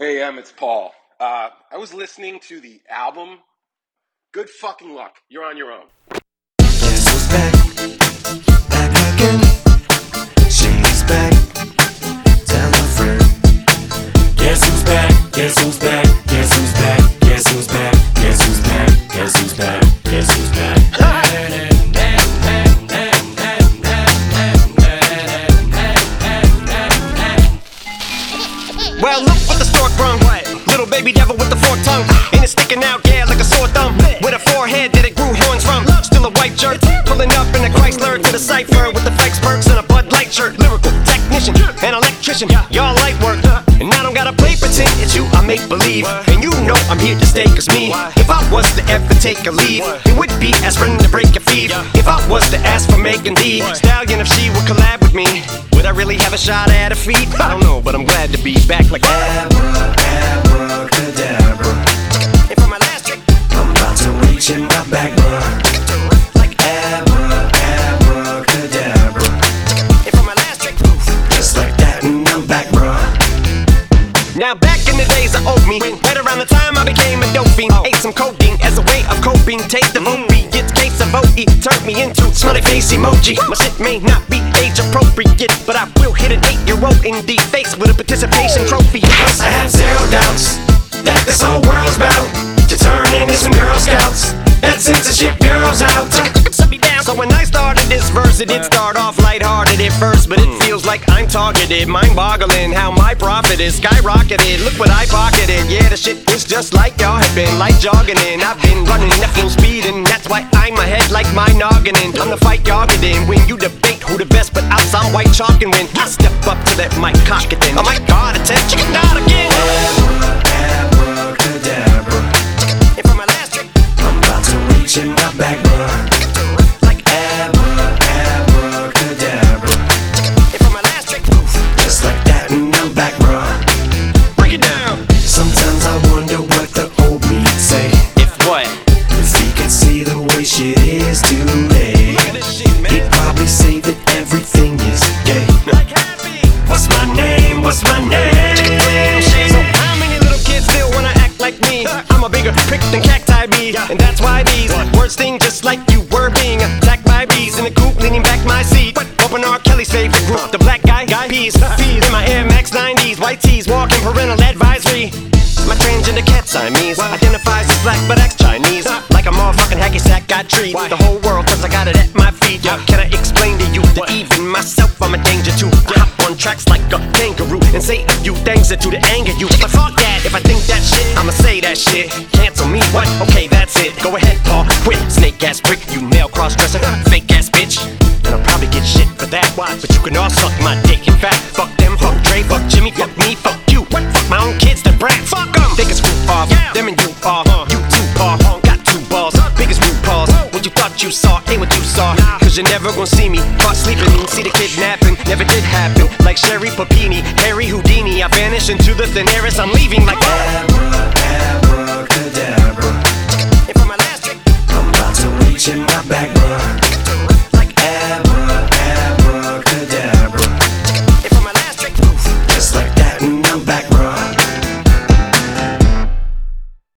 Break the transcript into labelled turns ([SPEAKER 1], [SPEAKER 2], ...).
[SPEAKER 1] Hey, Em, it's Paul. Uh, I was listening to the album. Good fucking luck. You're on your own.
[SPEAKER 2] Guess back? Back again. She's back. Tell friend. Guess who's back? Guess who's back?
[SPEAKER 3] Well, look what the stork brung. Little baby devil with the forked tongue. And it's sticking out, yeah, like a sore thumb. With a forehead that it grew horns from. Still a white jerk. Pulling up in a Chrysler to the cipher with the flex perks and a Bud Light shirt. Lyrical technician, an electrician. Y'all light work. And I don't gotta play pretend. It's you, I make believe. And you know I'm here to stay, cause me. If I was to ever take a leave, it would be aspirin to break your feet. If I was to ask for Megan Thee Stallion, if she would collab with me, would I really have a shot at a feat? I don't know, but I'm glad to be back like
[SPEAKER 2] Abra, abracadabra.
[SPEAKER 3] And for my last trick,
[SPEAKER 2] I'm about to reach in my back,
[SPEAKER 3] the days of old me, right around the time I became a dope fiend, oh. ate some codeine as a way of coping. Take the mm. vote, it's case of OE, turned me into smiley face emoji. My shit may not be age appropriate, but I will hit an eight-year-old in the face with a participation trophy.
[SPEAKER 2] I have zero doubts that this whole world's about to turn into some Girl Scouts and censorship girls out.
[SPEAKER 3] Shut me down. So when I started this verse, it did start off lighthearted at first, but it mm. feels like I'm targeted. Mind-boggling how my profit is skyrocketed. Look what I pocketed. Yeah, the shit is just like y'all have been, like jogging in. I've been running at full speed, and that's why I'm ahead like my noggin. in. I'm the fight y'all get in. When you debate who the best, but some white chalk and win. I step up to that mic, cock it then. Oh my god, attention,
[SPEAKER 2] I'm
[SPEAKER 3] a bigger prick than cacti bee, and that's why these words sting just like you were being attacked by bees. In the coop, leaning back my seat. Open R. Kelly's favorite group, the black guy, guy peas. In my Air Max 90s, white tees, walking parental advisory. My transgender cat Siamese identifies as black but acts Chinese. Like a motherfucking hacky sack, I treat the whole world cause I got it at my feet. Can I explain to you that even myself I'm a danger to? I hop on tracks like a kangaroo and say a few things that do to anger you. But fuck that, if I think that shit, I'ma say that shit. Cancel me, what? Okay, that's it. Go ahead, Paul. Quit, snake ass prick, you male cross dresser, fake ass bitch. And I'll probably get shit for that. Why? But you can all suck my dick. In fact, fuck Cause you're never gonna see me. Caught sleeping. See the kidnapping. Never did happen. Like Sherri Papini. Harry Houdini. I vanish into the thin air as I'm leaving like.
[SPEAKER 2] Abra, abracadabra.